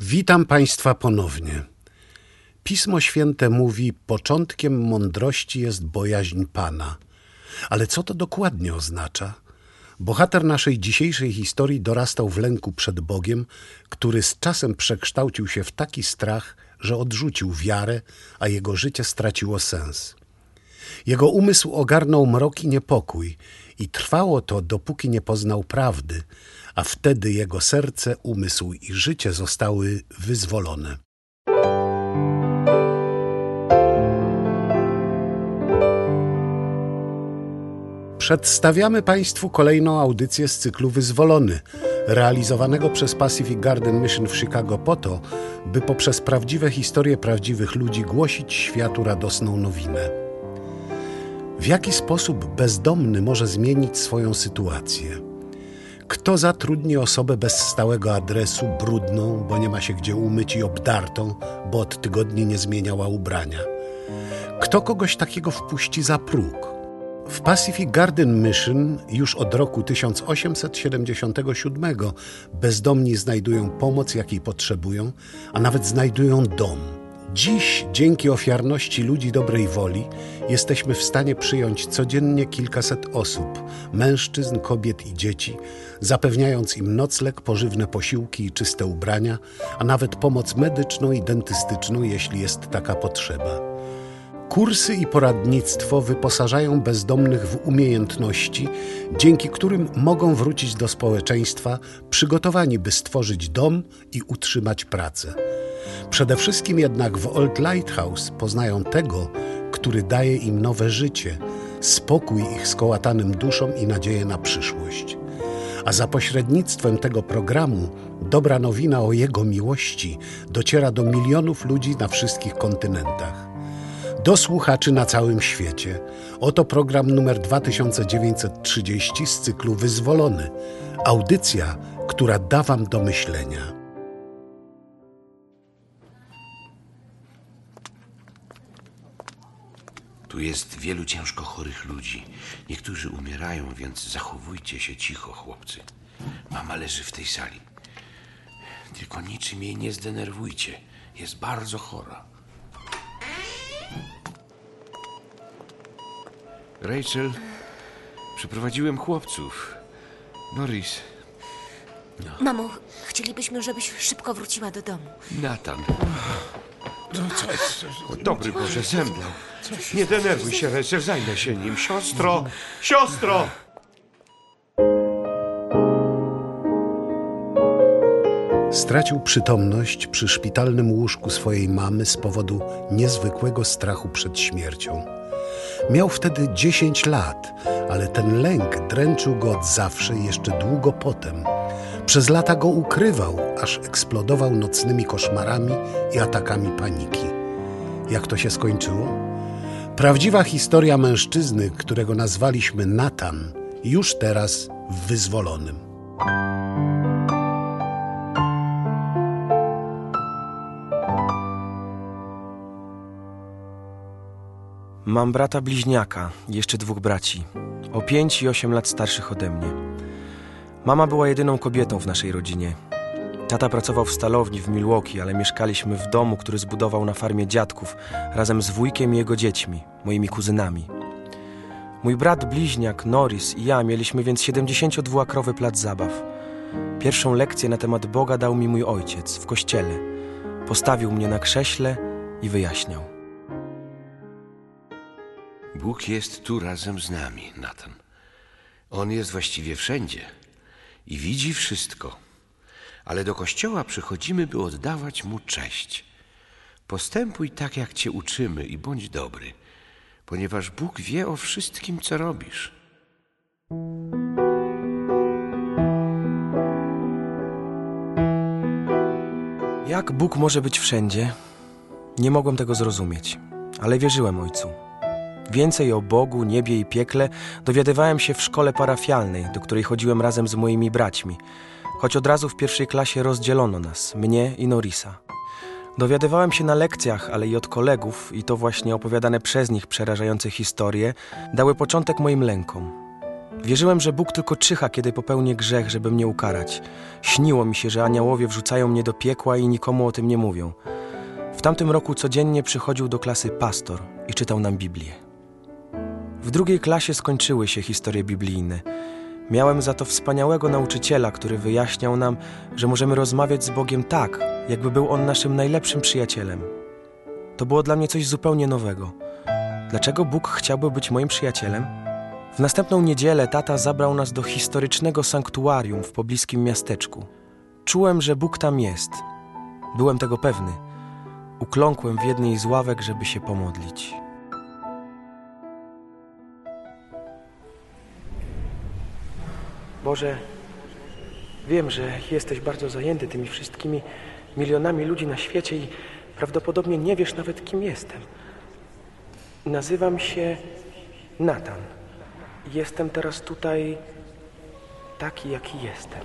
Witam Państwa ponownie. Pismo Święte mówi: Początkiem mądrości jest bojaźń Pana. Ale co to dokładnie oznacza? Bohater naszej dzisiejszej historii dorastał w lęku przed Bogiem, który z czasem przekształcił się w taki strach, że odrzucił wiarę, a jego życie straciło sens. Jego umysł ogarnął mrok i niepokój, i trwało to, dopóki nie poznał prawdy, a wtedy jego serce, umysł i życie zostały wyzwolone. Przedstawiamy Państwu kolejną audycję z cyklu Wyzwolony, realizowanego przez Pacific Garden Mission w Chicago po to, by poprzez prawdziwe historie prawdziwych ludzi głosić światu radosną nowinę. W jaki sposób bezdomny może zmienić swoją sytuację? Kto zatrudni osobę bez stałego adresu, brudną, bo nie ma się gdzie umyć i obdartą, bo od tygodni nie zmieniała ubrania? Kto kogoś takiego wpuści za próg? W Pacific Garden Mission już od roku 1877 bezdomni znajdują pomoc, jakiej potrzebują, a nawet znajdują dom. Dziś, dzięki ofiarności ludzi dobrej woli, jesteśmy w stanie przyjąć codziennie kilkaset osób mężczyzn, kobiet i dzieci zapewniając im nocleg, pożywne posiłki i czyste ubrania, a nawet pomoc medyczną i dentystyczną, jeśli jest taka potrzeba. Kursy i poradnictwo wyposażają bezdomnych w umiejętności, dzięki którym mogą wrócić do społeczeństwa przygotowani, by stworzyć dom i utrzymać pracę. Przede wszystkim jednak w Old Lighthouse poznają tego, który daje im nowe życie, spokój ich skołatanym duszom i nadzieję na przyszłość. A za pośrednictwem tego programu dobra nowina o Jego miłości dociera do milionów ludzi na wszystkich kontynentach. Do słuchaczy na całym świecie. Oto program numer 2930 z cyklu Wyzwolony. Audycja, która da Wam do myślenia. Tu jest wielu ciężko chorych ludzi. Niektórzy umierają, więc zachowujcie się cicho, chłopcy. Mama leży w tej sali. Tylko niczym jej nie zdenerwujcie. Jest bardzo chora. Rachel, przyprowadziłem chłopców. Norris, Mamo, chcielibyśmy, żebyś szybko wróciła do domu. Nathan. O, dobry Boże, zemdlał. Nie denerwuj się, Rachel, zajmę się nim. Siostro! Siostro! Stracił przytomność przy szpitalnym łóżku swojej mamy z powodu niezwykłego strachu przed śmiercią. Miał wtedy 10 lat, ale ten lęk dręczył go od zawsze jeszcze długo potem. Przez lata go ukrywał, aż eksplodował nocnymi koszmarami i atakami paniki. Jak to się skończyło? Prawdziwa historia mężczyzny, którego nazwaliśmy Natan, już teraz w wyzwolonym. Mam brata bliźniaka, jeszcze dwóch braci, o pięć i osiem lat starszych ode mnie. Mama była jedyną kobietą w naszej rodzinie. Tata pracował w stalowni w Milwaukee, ale mieszkaliśmy w domu, który zbudował na farmie dziadków razem z wujkiem i jego dziećmi, moimi kuzynami. Mój brat bliźniak Norris i ja mieliśmy więc 72-akrowy plac zabaw. Pierwszą lekcję na temat Boga dał mi mój ojciec w kościele. Postawił mnie na krześle i wyjaśniał. Bóg jest tu razem z nami, Nathan. On jest właściwie wszędzie i widzi wszystko. Ale do kościoła przychodzimy, by oddawać mu cześć. Postępuj tak, jak cię uczymy i bądź dobry, ponieważ Bóg wie o wszystkim, co robisz. Jak Bóg może być wszędzie? Nie mogłem tego zrozumieć, ale wierzyłem Ojcu. Więcej o Bogu, niebie i piekle dowiadywałem się w szkole parafialnej, do której chodziłem razem z moimi braćmi, choć od razu w pierwszej klasie rozdzielono nas, mnie i Norisa. Dowiadywałem się na lekcjach, ale i od kolegów, i to właśnie opowiadane przez nich przerażające historie dały początek moim lękom. Wierzyłem, że Bóg tylko czyha, kiedy popełnię grzech, żeby mnie ukarać. Śniło mi się, że aniołowie wrzucają mnie do piekła i nikomu o tym nie mówią. W tamtym roku codziennie przychodził do klasy pastor i czytał nam Biblię. W drugiej klasie skończyły się historie biblijne. Miałem za to wspaniałego nauczyciela, który wyjaśniał nam, że możemy rozmawiać z Bogiem tak, jakby był on naszym najlepszym przyjacielem. To było dla mnie coś zupełnie nowego. Dlaczego Bóg chciałby być moim przyjacielem? W następną niedzielę tata zabrał nas do historycznego sanktuarium w pobliskim miasteczku. Czułem, że Bóg tam jest. Byłem tego pewny. Ukląkłem w jednej z ławek, żeby się pomodlić. Boże, wiem, że jesteś bardzo zajęty tymi wszystkimi milionami ludzi na świecie i prawdopodobnie nie wiesz nawet, kim jestem. Nazywam się Natan. Jestem teraz tutaj taki, jaki jestem.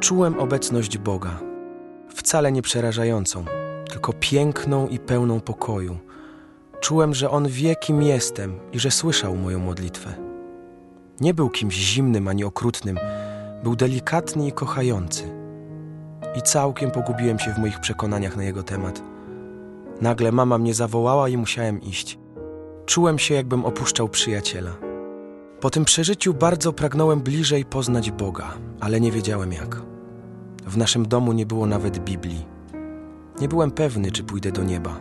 Czułem obecność Boga, wcale nie przerażającą, tylko piękną i pełną pokoju. Czułem, że On wie, kim jestem i że słyszał moją modlitwę. Nie był kimś zimnym ani okrutnym, był delikatny i kochający. I całkiem pogubiłem się w moich przekonaniach na jego temat. Nagle mama mnie zawołała i musiałem iść. Czułem się, jakbym opuszczał przyjaciela. Po tym przeżyciu bardzo pragnąłem bliżej poznać Boga, ale nie wiedziałem jak. W naszym domu nie było nawet Biblii. Nie byłem pewny, czy pójdę do nieba.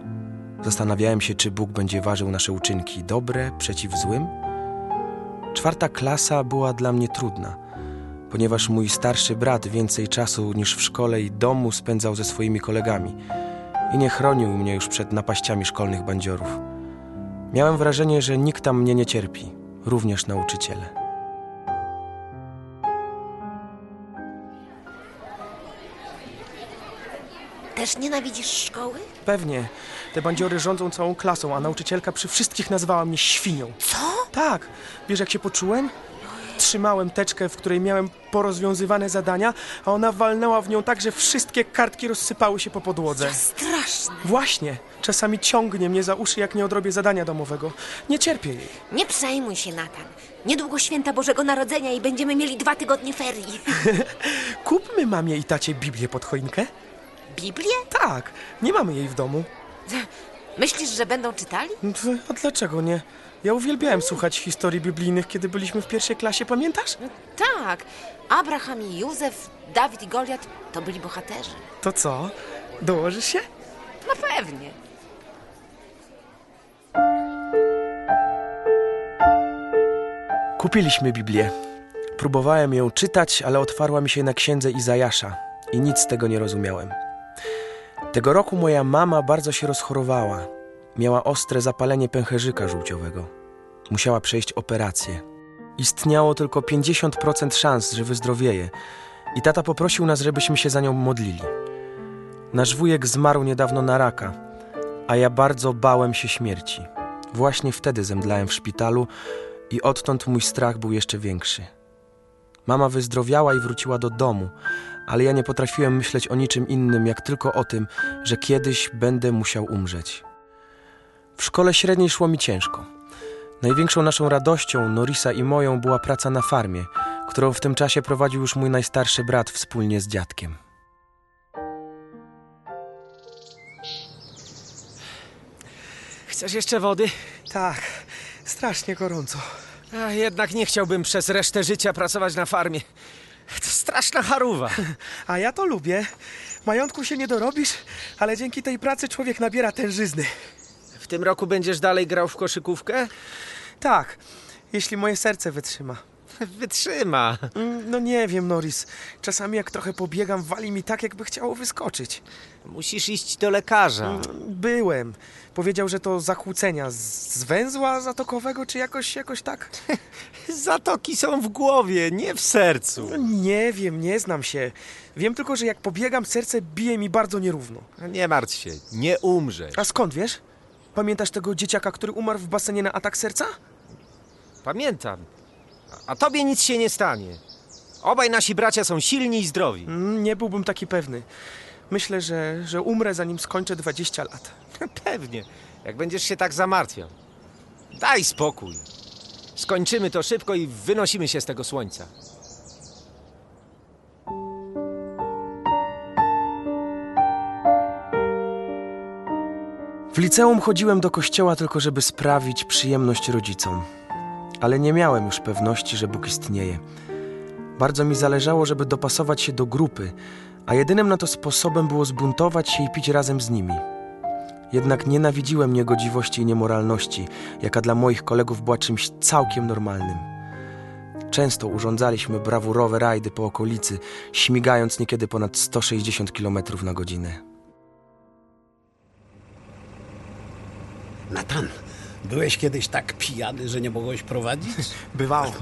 Zastanawiałem się, czy Bóg będzie ważył nasze uczynki dobre przeciw złym. Czwarta klasa była dla mnie trudna, ponieważ mój starszy brat więcej czasu niż w szkole i domu spędzał ze swoimi kolegami i nie chronił mnie już przed napaściami szkolnych bandziorów. Miałem wrażenie, że nikt tam mnie nie cierpi, również nauczyciele. Też nienawidzisz szkoły? Pewnie. Te bandziory rządzą całą klasą, a nauczycielka przy wszystkich nazwała mnie świnią. Co? Tak. Wiesz, jak się poczułem? Trzymałem teczkę, w której miałem porozwiązywane zadania, a ona walnęła w nią tak, że wszystkie kartki rozsypały się po podłodze. Straszne. Właśnie. Czasami ciągnie mnie za uszy, jak nie odrobię zadania domowego. Nie cierpię jej. Nie przejmuj się, Natan. Niedługo święta Bożego Narodzenia i będziemy mieli dwa tygodnie ferii. Kupmy mamie i tacie Biblię pod choinkę? Biblię? Tak. Nie mamy jej w domu. Myślisz, że będą czytali? Pf, A dlaczego nie? Ja uwielbiałem słuchać historii biblijnych, kiedy byliśmy w pierwszej klasie, pamiętasz? Tak. Abraham i Józef, Dawid i Goliat to byli bohaterzy. To co? Dołożysz się? No pewnie. Kupiliśmy Biblię. Próbowałem ją czytać, ale otwarła mi się na księdze Izajasza i nic z tego nie rozumiałem. Tego roku moja mama bardzo się rozchorowała. Miała ostre zapalenie pęcherzyka żółciowego. Musiała przejść operację. Istniało tylko 50% szans, że wyzdrowieje i tata poprosił nas, żebyśmy się za nią modlili. Nasz wujek zmarł niedawno na raka, a ja bardzo bałem się śmierci. Właśnie wtedy zemdlałem w szpitalu i odtąd mój strach był jeszcze większy. Mama wyzdrowiała i wróciła do domu, ale ja nie potrafiłem myśleć o niczym innym, jak tylko o tym, że kiedyś będę musiał umrzeć. W szkole średniej szło mi ciężko. Największą naszą radością, Norisa i moją, była praca na farmie, którą w tym czasie prowadził już mój najstarszy brat wspólnie z dziadkiem. Chcesz jeszcze wody? Tak, strasznie gorąco. A jednak nie chciałbym przez resztę życia pracować na farmie. To straszna charuwa. A ja to lubię. Majątku się nie dorobisz, ale dzięki tej pracy człowiek nabiera tężyzny. W tym roku będziesz dalej grał w koszykówkę? Tak, jeśli moje serce wytrzyma. Wytrzyma. Mm, No nie wiem, Norris. Czasami jak trochę pobiegam, wali mi tak, jakby chciało wyskoczyć. Musisz iść do lekarza. Byłem. Powiedział, że to zakłócenia z, z węzła zatokowego, czy jakoś, jakoś tak? Zatoki są w głowie, nie w sercu. Nie wiem, nie znam się. Wiem tylko, że jak pobiegam, serce bije mi bardzo nierówno. Nie martw się, nie umrzesz. A skąd wiesz? Pamiętasz tego dzieciaka, który umarł w basenie na atak serca? Pamiętam. A- A tobie nic się nie stanie. Obaj nasi bracia są silni i zdrowi. Mm, Nie byłbym taki pewny. Myślę, że, że umrę zanim skończę 20 lat. Pewnie, jak będziesz się tak zamartwiał. Daj spokój. Skończymy to szybko i wynosimy się z tego słońca. W liceum chodziłem do kościoła tylko, żeby sprawić przyjemność rodzicom. Ale nie miałem już pewności, że Bóg istnieje. Bardzo mi zależało, żeby dopasować się do grupy, a jedynym na to sposobem było zbuntować się i pić razem z nimi. Jednak nienawidziłem niegodziwości i niemoralności, jaka dla moich kolegów była czymś całkiem normalnym. Często urządzaliśmy brawurowe rajdy po okolicy, śmigając niekiedy ponad 160 km na godzinę. Natan, byłeś kiedyś tak pijany, że nie mogłeś prowadzić? Bywało.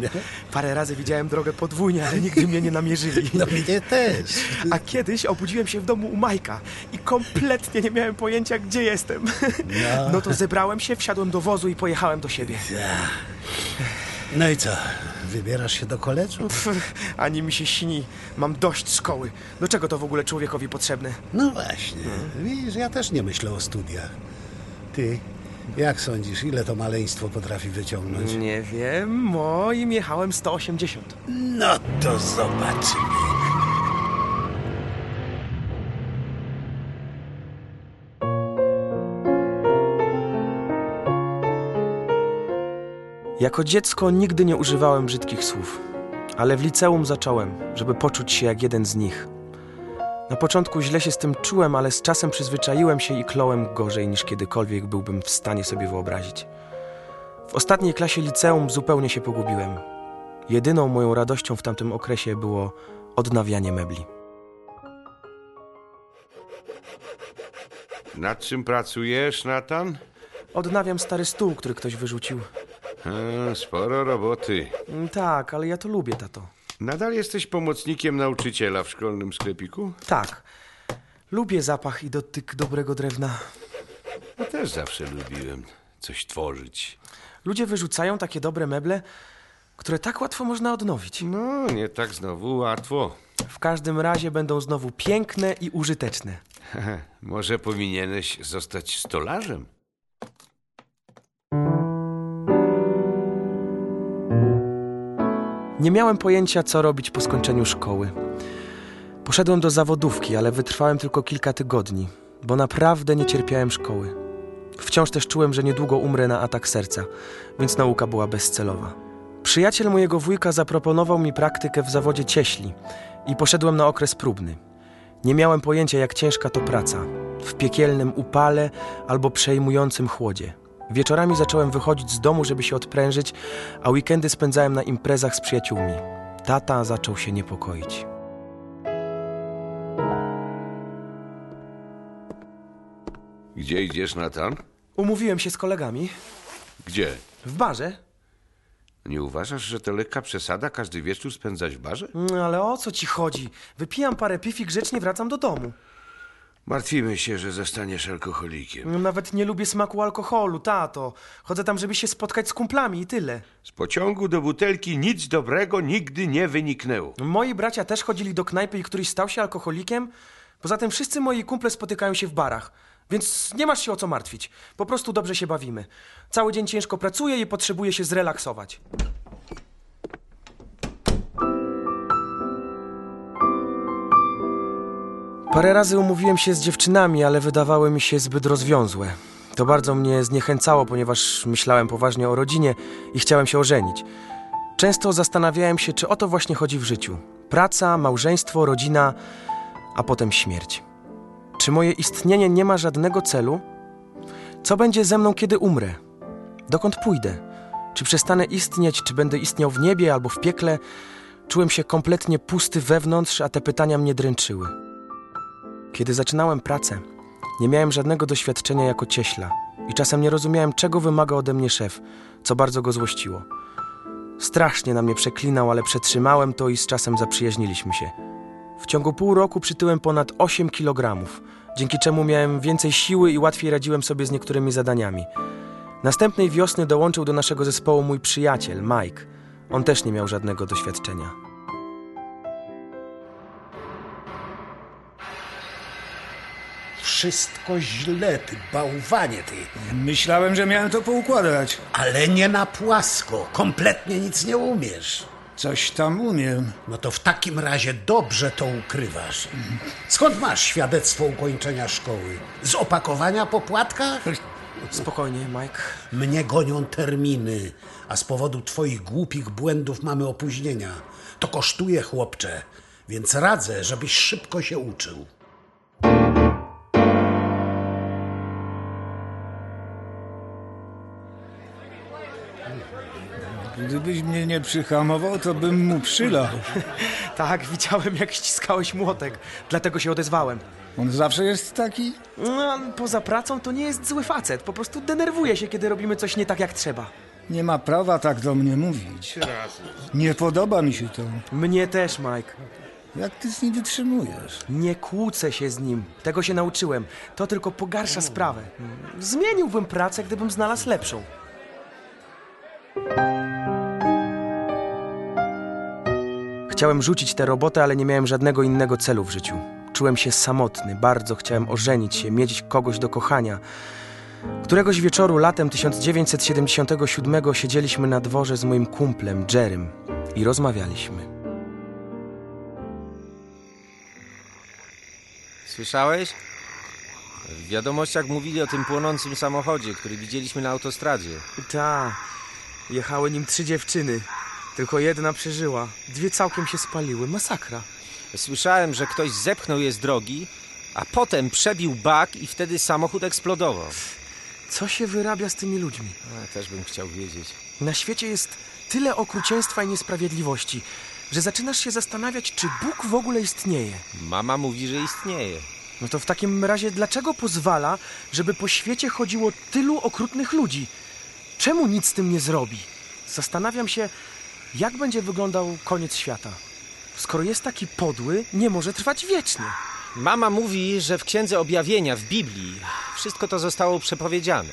Parę razy widziałem drogę podwójnie, ale nigdy mnie nie namierzyli. No mnie też. A kiedyś obudziłem się w domu u Majka i kompletnie nie miałem pojęcia, gdzie jestem. No. No to zebrałem się, wsiadłem do wozu i pojechałem do siebie. No i co, wybierasz się do koledżu? Ani mi się śni. Mam dość szkoły. Do czego to w ogóle człowiekowi potrzebne? No właśnie, widzisz, ja też nie myślę o studiach. Ty, jak sądzisz, ile to maleństwo potrafi wyciągnąć? Nie wiem, moim jechałem 180. No to zobaczymy. Jako dziecko nigdy nie używałem brzydkich słów, ale w liceum zacząłem, żeby poczuć się jak jeden z nich. Na początku źle się z tym czułem, ale z czasem przyzwyczaiłem się i klołem gorzej niż kiedykolwiek byłbym w stanie sobie wyobrazić. W ostatniej klasie liceum zupełnie się pogubiłem. Jedyną moją radością w tamtym okresie było odnawianie mebli. Nad czym pracujesz, Natan? Odnawiam stary stół, który ktoś wyrzucił. A, sporo roboty. Mm, Tak, ale ja to lubię, tato. Nadal jesteś pomocnikiem nauczyciela w szkolnym sklepiku? Tak. Lubię zapach i dotyk dobrego drewna. Ja też zawsze lubiłem coś tworzyć. Ludzie wyrzucają takie dobre meble, które tak łatwo można odnowić. No, nie tak znowu łatwo. W każdym razie będą znowu piękne i użyteczne. Może powinieneś zostać stolarzem? Nie miałem pojęcia, co robić po skończeniu szkoły. Poszedłem do zawodówki, ale wytrwałem tylko kilka tygodni, bo naprawdę nie cierpiałem szkoły. Wciąż też czułem, że niedługo umrę na atak serca, więc nauka była bezcelowa. Przyjaciel mojego wujka zaproponował mi praktykę w zawodzie cieśli i poszedłem na okres próbny. Nie miałem pojęcia, jak ciężka to praca w piekielnym upale albo przejmującym chłodzie. Wieczorami zacząłem wychodzić z domu, żeby się odprężyć, a weekendy spędzałem na imprezach z przyjaciółmi. Tata zaczął się niepokoić. Gdzie idziesz, Natan? Umówiłem się z kolegami Gdzie? w barze. Nie uważasz, że to lekka przesada każdy wieczór spędzać w barze? Mm, Ale o co ci chodzi? Wypijam parę piw i grzecznie wracam do domu. Martwimy się, że zostaniesz alkoholikiem. Mm, Nawet nie lubię smaku alkoholu, tato. Chodzę tam, żeby się spotkać z kumplami i tyle. Z pociągu do butelki nic dobrego nigdy nie wyniknęło. Moi bracia też chodzili do knajpy i któryś stał się alkoholikiem. Poza tym wszyscy moi kumple spotykają się w barach. Więc nie masz się o co martwić. Po prostu dobrze się bawimy. Cały dzień ciężko pracuję i potrzebuję się zrelaksować. Parę razy umówiłem się z dziewczynami, ale wydawały mi się zbyt rozwiązłe. To bardzo mnie zniechęcało, ponieważ myślałem poważnie o rodzinie i chciałem się ożenić. Często zastanawiałem się, czy o to właśnie chodzi w życiu. Praca, małżeństwo, rodzina, a potem śmierć. Czy moje istnienie nie ma żadnego celu? Co będzie ze mną, kiedy umrę? Dokąd pójdę? Czy przestanę istnieć, czy będę istniał w niebie albo w piekle? Czułem się kompletnie pusty wewnątrz, a te pytania mnie dręczyły. Kiedy zaczynałem pracę, nie miałem żadnego doświadczenia jako cieśla i czasem nie rozumiałem, czego wymaga ode mnie szef, co bardzo go złościło. Strasznie na mnie przeklinał, ale przetrzymałem to i z czasem zaprzyjaźniliśmy się. W ciągu pół roku przytyłem ponad 8 kg, dzięki czemu miałem więcej siły i łatwiej radziłem sobie z niektórymi zadaniami. Następnej wiosny dołączył do naszego zespołu mój przyjaciel, Mike. On też nie miał żadnego doświadczenia. Wszystko źle, ty bałwanie, ty. Myślałem, że miałem to poukładać. Ale nie na płasko, kompletnie nic nie umiesz. Coś tam umiem. No to w takim razie dobrze to ukrywasz. Skąd masz świadectwo ukończenia szkoły? Z opakowania po płatkach? Spokojnie, Mike. Mnie gonią terminy, a z powodu twoich głupich błędów mamy opóźnienia. To kosztuje, chłopcze, więc radzę, żebyś szybko się uczył. Gdybyś mnie nie przyhamował, to bym mu przylał. Tak, widziałem, jak ściskałeś młotek. Dlatego się odezwałem. On zawsze jest taki? No, poza pracą to nie jest zły facet. Po prostu denerwuje się, kiedy robimy coś nie tak, jak trzeba. Nie ma prawa tak do mnie mówić. Nie podoba mi się to. Mnie też, Mike. Jak ty z nim wytrzymujesz? Nie kłócę się z nim. Tego się nauczyłem. To tylko pogarsza sprawę. Zmieniłbym pracę, gdybym znalazł lepszą. Chciałem rzucić tę robotę, ale nie miałem żadnego innego celu w życiu. Czułem się samotny, bardzo chciałem ożenić się, mieć kogoś do kochania. Któregoś wieczoru latem 1977 siedzieliśmy na dworze z moim kumplem, Jerem, i rozmawialiśmy. Słyszałeś? W wiadomościach mówili o tym płonącym samochodzie, który widzieliśmy na autostradzie. Ta, jechały nim trzy dziewczyny. Tylko jedna przeżyła. Dwie całkiem się spaliły. Masakra. Słyszałem, że ktoś zepchnął je z drogi, a potem przebił bak i wtedy samochód eksplodował. Co się wyrabia z tymi ludźmi? A, też bym chciał wiedzieć. Na świecie jest tyle okrucieństwa i niesprawiedliwości, że zaczynasz się zastanawiać, czy Bóg w ogóle istnieje. Mama mówi, że istnieje. No to w takim razie dlaczego pozwala, żeby po świecie chodziło tylu okrutnych ludzi? Czemu nic z tym nie zrobi? Zastanawiam się, jak będzie wyglądał koniec świata. Skoro jest taki podły, nie może trwać wiecznie. Mama mówi, że w Księdze Objawienia w Biblii wszystko to zostało przepowiedziane.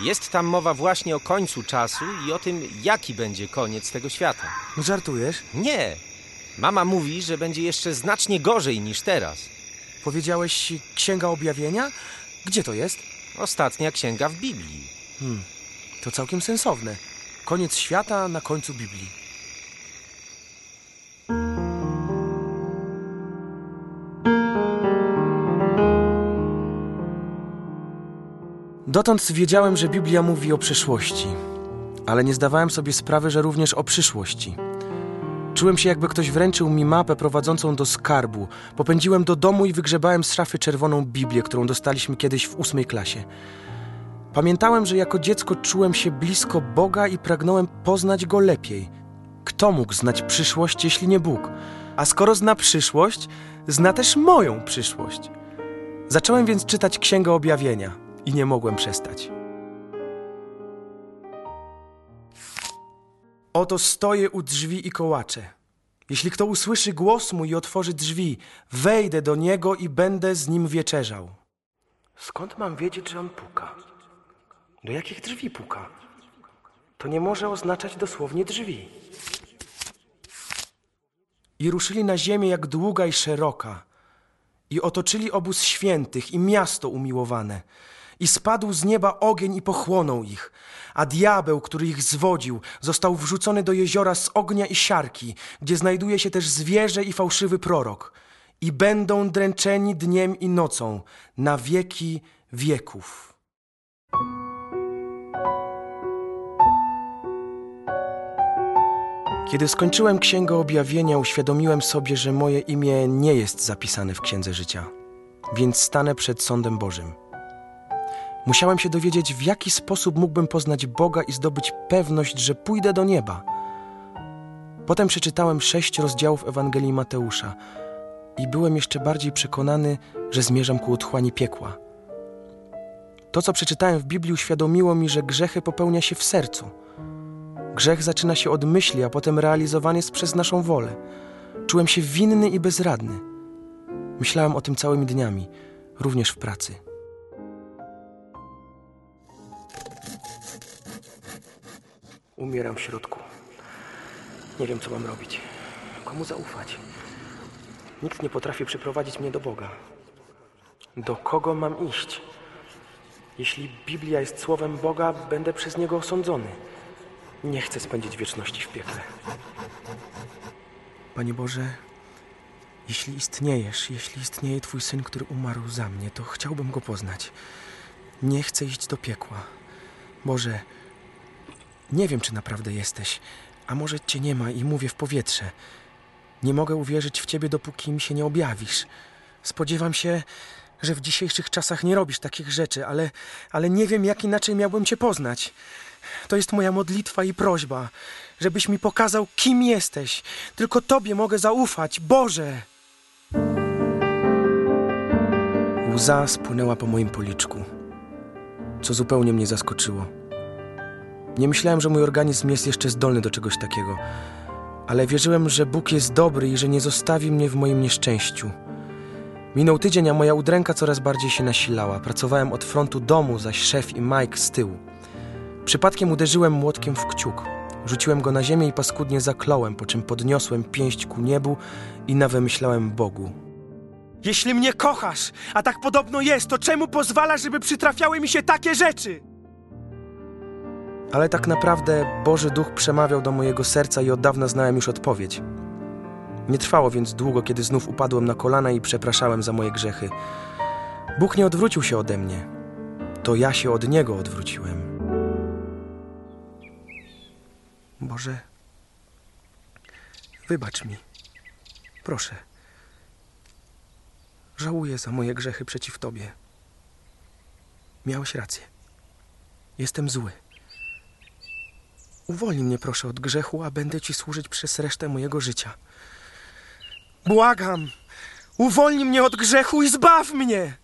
Jest tam mowa właśnie o końcu czasu i o tym, jaki będzie koniec tego świata. No żartujesz? Nie. Mama mówi, że będzie jeszcze znacznie gorzej niż teraz. Powiedziałeś Księga Objawienia? Gdzie to jest? Ostatnia księga w Biblii. To całkiem sensowne. Koniec świata na końcu Biblii. Dotąd wiedziałem, że Biblia mówi o przeszłości, ale nie zdawałem sobie sprawy, że również o przyszłości. Czułem się, jakby ktoś wręczył mi mapę prowadzącą do skarbu. Popędziłem do domu i wygrzebałem z szafy czerwoną Biblię, którą dostaliśmy kiedyś w ósmej klasie. Pamiętałem, że jako dziecko czułem się blisko Boga i pragnąłem poznać Go lepiej. Kto mógł znać przyszłość, jeśli nie Bóg? A skoro zna przyszłość, zna też moją przyszłość. Zacząłem więc czytać Księgę Objawienia i nie mogłem przestać. Oto stoję u drzwi i kołaczę. Jeśli kto usłyszy głos mój i otworzy drzwi, wejdę do niego i będę z nim wieczerzał. Skąd mam wiedzieć, że on puka? Do jakich drzwi puka? To nie może oznaczać dosłownie drzwi. I ruszyli na ziemię jak długa i szeroka, i otoczyli obóz świętych i miasto umiłowane. I spadł z nieba ogień i pochłonął ich, a diabeł, który ich zwodził, został wrzucony do jeziora z ognia i siarki, gdzie znajduje się też zwierzę i fałszywy prorok. I będą dręczeni dniem i nocą na wieki wieków. Kiedy skończyłem Księgę Objawienia, uświadomiłem sobie, że moje imię nie jest zapisane w Księdze Życia, więc stanę przed sądem Bożym. Musiałem się dowiedzieć, w jaki sposób mógłbym poznać Boga i zdobyć pewność, że pójdę do nieba. Potem przeczytałem sześć rozdziałów Ewangelii Mateusza i byłem jeszcze bardziej przekonany, że zmierzam ku otchłani piekła. To, co przeczytałem w Biblii, uświadomiło mi, że grzechy popełnia się w sercu. Grzech zaczyna się od myśli, a potem realizowany jest przez naszą wolę. Czułem się winny i bezradny. Myślałem o tym całymi dniami, również w pracy. Umieram w środku. Nie wiem, co mam robić. Komu zaufać? Nikt nie potrafi przyprowadzić mnie do Boga. Do kogo mam iść? Jeśli Biblia jest słowem Boga, będę przez niego osądzony. Nie chcę spędzić wieczności w piekle. Panie Boże, jeśli istniejesz, jeśli istnieje Twój syn, który umarł za mnie, to chciałbym go poznać. Nie chcę iść do piekła. Boże, nie wiem, czy naprawdę jesteś, a może Cię nie ma i mówię w powietrze. Nie mogę uwierzyć w Ciebie, dopóki mi się nie objawisz. Spodziewam się, że w dzisiejszych czasach nie robisz takich rzeczy, ale, ale nie wiem, jak inaczej miałbym Cię poznać. To jest moja modlitwa i prośba, żebyś mi pokazał, kim jesteś. Tylko Tobie mogę zaufać, Boże! Łza spłynęła po moim policzku, co zupełnie mnie zaskoczyło. Nie myślałem, że mój organizm jest jeszcze zdolny do czegoś takiego, ale wierzyłem, że Bóg jest dobry i że nie zostawi mnie w moim nieszczęściu. Minął tydzień, a moja udręka coraz bardziej się nasilała. Pracowałem od frontu domu, zaś szef i Mike z tyłu. Przypadkiem uderzyłem młotkiem w kciuk. Rzuciłem go na ziemię i paskudnie zakląłem, po czym podniosłem pięść ku niebu i nawymyślałem Bogu. Jeśli mnie kochasz, a tak podobno jest, to czemu pozwalasz, żeby przytrafiały mi się takie rzeczy? Ale tak naprawdę Boży Duch przemawiał do mojego serca i od dawna znałem już odpowiedź. Nie trwało więc długo, kiedy znów upadłem na kolana i przepraszałem za moje grzechy. Bóg nie odwrócił się ode mnie. To ja się od Niego odwróciłem. Boże, wybacz mi. Proszę. Żałuję za moje grzechy przeciw Tobie. Miałeś rację. Jestem zły. Uwolnij mnie proszę od grzechu, a będę Ci służyć przez resztę mojego życia. Błagam! Uwolnij mnie od grzechu i zbaw mnie!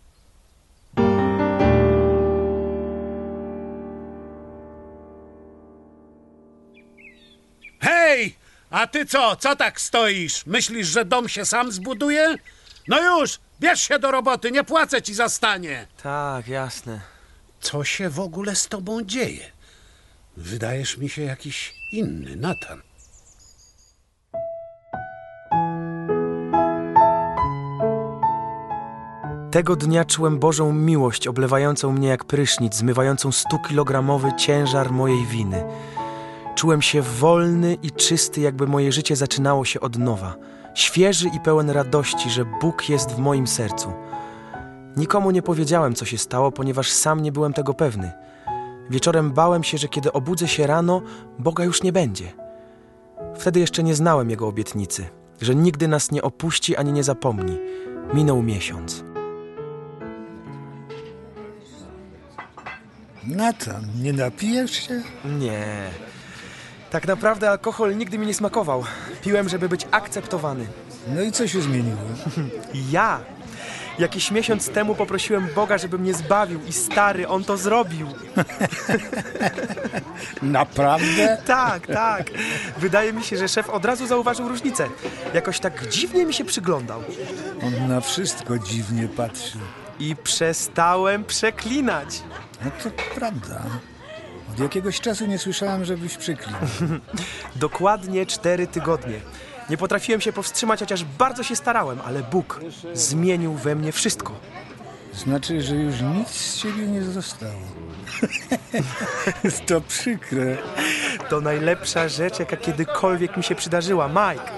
A ty co? Co tak stoisz? Myślisz, że dom się sam zbuduje? No już, bierz się do roboty, nie płacę ci za stanie. Tak, jasne. Co się w ogóle z tobą dzieje? Wydajesz mi się jakiś inny, Natan. Tego dnia czułem Bożą miłość oblewającą mnie jak prysznic, zmywającą stukilogramowy ciężar mojej winy. Czułem się wolny i czysty, jakby moje życie zaczynało się od nowa. Świeży i pełen radości, że Bóg jest w moim sercu. Nikomu nie powiedziałem, co się stało, ponieważ sam nie byłem tego pewny. Wieczorem bałem się, że kiedy obudzę się rano, Boga już nie będzie. Wtedy jeszcze nie znałem Jego obietnicy, że nigdy nas nie opuści ani nie zapomni. Minął miesiąc. Natan, nie napijesz się? Nie. Tak naprawdę alkohol nigdy mi nie smakował. Piłem, żeby być akceptowany. No i co się zmieniło? Ja jakiś miesiąc temu poprosiłem Boga, żeby mnie zbawił i stary, on to zrobił. Naprawdę? Tak, tak. Wydaje mi się, że szef od razu zauważył różnicę. Jakoś tak dziwnie mi się przyglądał. On na wszystko dziwnie patrzy. I przestałem przeklinać. No to prawda. Od jakiegoś czasu nie słyszałem, żebyś przyklinał. Dokładnie cztery tygodnie. Nie potrafiłem się powstrzymać, chociaż bardzo się starałem, ale Bóg zmienił we mnie wszystko. Znaczy, że już nic z ciebie nie zostało. to przykre. To najlepsza rzecz, jaka kiedykolwiek mi się przydarzyła. Mike,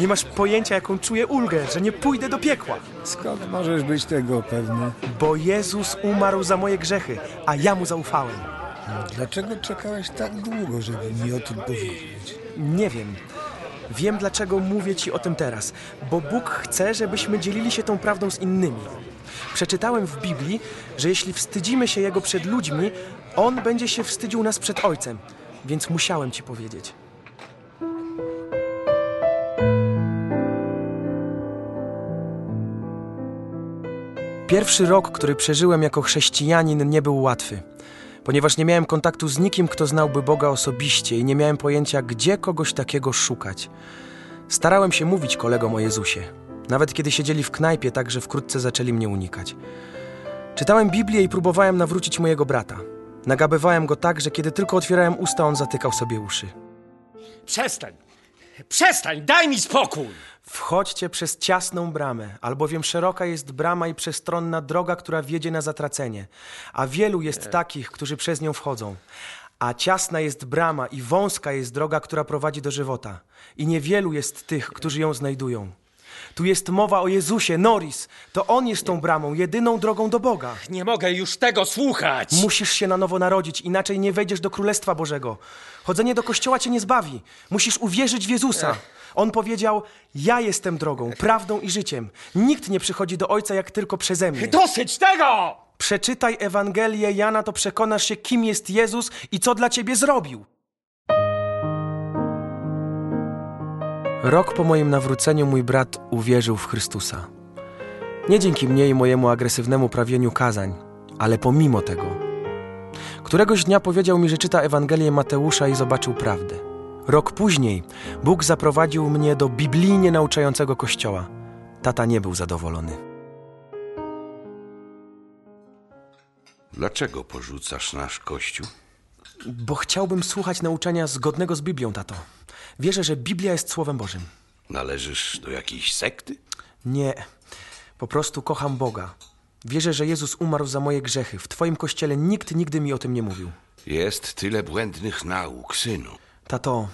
nie masz pojęcia, jaką czuję ulgę, że nie pójdę do piekła. Skąd możesz być tego pewny? Bo Jezus umarł za moje grzechy, a ja mu zaufałem. Dlaczego czekałeś tak długo, żeby mi o tym powiedzieć? Nie wiem. Wiem, dlaczego mówię ci o tym teraz. Bo Bóg chce, żebyśmy dzielili się tą prawdą z innymi. Przeczytałem w Biblii, że jeśli wstydzimy się Jego przed ludźmi, On będzie się wstydził nas przed Ojcem. Więc musiałem ci powiedzieć. Pierwszy rok, który przeżyłem jako chrześcijanin, nie był łatwy, ponieważ nie miałem kontaktu z nikim, kto znałby Boga osobiście i nie miałem pojęcia, gdzie kogoś takiego szukać. Starałem się mówić kolegom o Jezusie, nawet kiedy siedzieli w knajpie, tak że wkrótce zaczęli mnie unikać. Czytałem Biblię i próbowałem nawrócić mojego brata. Nagabywałem go tak, że kiedy tylko otwierałem usta, on zatykał sobie uszy. Przestań! Przestań! Daj mi spokój! Wchodźcie przez ciasną bramę, albowiem szeroka jest brama i przestronna droga, która wiedzie na zatracenie, a wielu jest takich, którzy przez nią wchodzą. A ciasna jest brama i wąska jest droga, która prowadzi do żywota, i niewielu jest tych, którzy ją znajdują. Tu jest mowa o Jezusie, Noris. To On jest tą bramą, jedyną drogą do Boga. Nie mogę już tego słuchać! Musisz się na nowo narodzić, inaczej nie wejdziesz do Królestwa Bożego. Chodzenie do kościoła cię nie zbawi. Musisz uwierzyć w Jezusa. On powiedział: Ja jestem drogą, prawdą i życiem. Nikt nie przychodzi do Ojca jak tylko przeze mnie. Dosyć tego! Przeczytaj Ewangelię Jana, to przekonasz się, kim jest Jezus i co dla ciebie zrobił. Rok po moim nawróceniu mój brat uwierzył w Chrystusa. Nie dzięki mnie i mojemu agresywnemu prawieniu kazań, ale pomimo tego. Któregoś dnia powiedział mi, że czyta Ewangelię Mateusza i zobaczył prawdę. Rok później Bóg zaprowadził mnie do biblijnie nauczającego kościoła. Tata nie był zadowolony. Dlaczego porzucasz nasz kościół? Bo chciałbym słuchać nauczania zgodnego z Biblią, tato. Wierzę, że Biblia jest Słowem Bożym. Należysz do jakiejś sekty? Nie, po prostu kocham Boga. Wierzę, że Jezus umarł za moje grzechy. W Twoim kościele nikt nigdy mi o tym nie mówił. Jest tyle błędnych nauk, synu. Tato,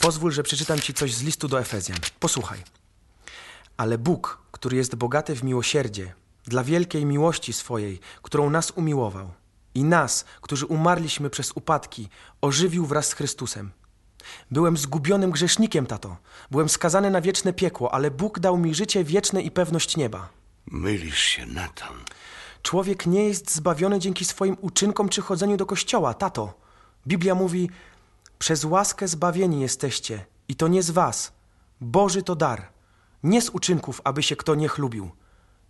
pozwól, że przeczytam Ci coś z listu do Efezjan. Posłuchaj. Ale Bóg, który jest bogaty w miłosierdzie, dla wielkiej miłości swojej, którą nas umiłował, i nas, którzy umarliśmy przez upadki, ożywił wraz z Chrystusem. Byłem zgubionym grzesznikiem, tato. Byłem skazany na wieczne piekło, ale Bóg dał mi życie wieczne i pewność nieba. Mylisz się, Natan. Człowiek nie jest zbawiony dzięki swoim uczynkom czy chodzeniu do kościoła, tato. Biblia mówi: Przez łaskę zbawieni jesteście, i to nie z was. Boży to dar, nie z uczynków, aby się kto nie chlubił.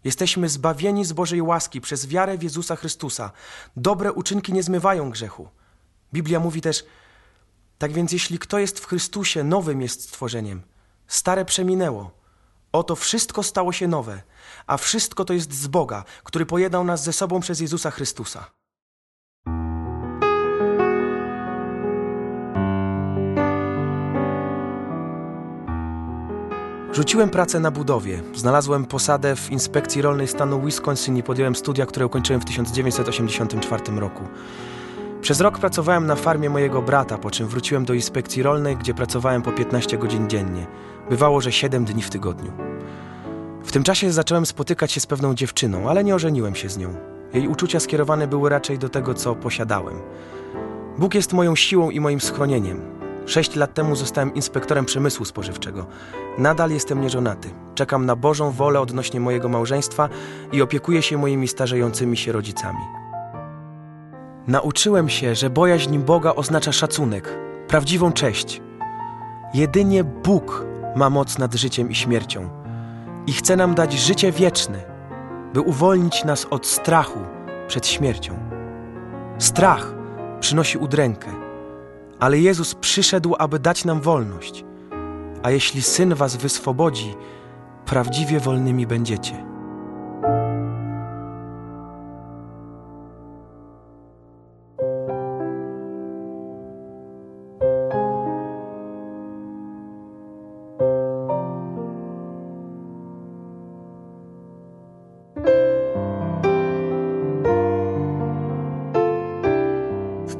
Jesteśmy zbawieni z Bożej łaski przez wiarę w Jezusa Chrystusa. Dobre uczynki nie zmywają grzechu. Biblia mówi też: Tak więc, jeśli kto jest w Chrystusie, nowym jest stworzeniem. Stare przeminęło. Oto wszystko stało się nowe, a wszystko to jest z Boga, który pojednał nas ze sobą przez Jezusa Chrystusa. Rzuciłem pracę na budowie. Znalazłem posadę w inspekcji rolnej stanu Wisconsin i podjąłem studia, które ukończyłem w 1984 roku. Przez rok pracowałem na farmie mojego brata, po czym wróciłem do inspekcji rolnej, gdzie pracowałem po 15 godzin dziennie. Bywało, że 7 dni w tygodniu. W tym czasie zacząłem spotykać się z pewną dziewczyną, ale nie ożeniłem się z nią. Jej uczucia skierowane były raczej do tego, co posiadałem. Bóg jest moją siłą i moim schronieniem. Sześć lat temu zostałem inspektorem przemysłu spożywczego. Nadal jestem nieżonaty. Czekam na Bożą wolę odnośnie mojego małżeństwa i opiekuję się moimi starzejącymi się rodzicami. Nauczyłem się, że bojaźń Boga oznacza szacunek, prawdziwą cześć. Jedynie Bóg ma moc nad życiem i śmiercią i chce nam dać życie wieczne, by uwolnić nas od strachu przed śmiercią. Strach przynosi udrękę, ale Jezus przyszedł, aby dać nam wolność. A jeśli Syn was wyswobodzi, prawdziwie wolnymi będziecie.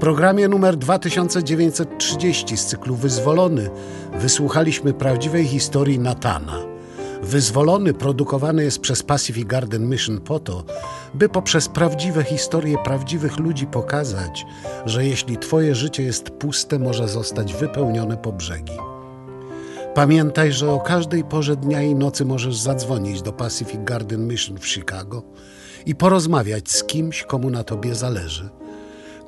Programie numer 2930 z cyklu Wyzwolony wysłuchaliśmy prawdziwej historii Natana. Wyzwolony produkowany jest przez Pacific Garden Mission po to, by poprzez prawdziwe historie prawdziwych ludzi pokazać, że jeśli Twoje życie jest puste, może zostać wypełnione po brzegi. Pamiętaj, że o każdej porze dnia i nocy możesz zadzwonić do Pacific Garden Mission w Chicago i porozmawiać z kimś, komu na Tobie zależy.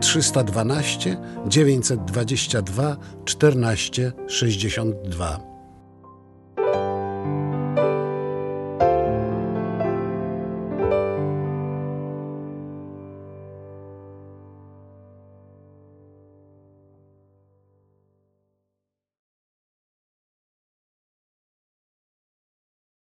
312 922 14 62.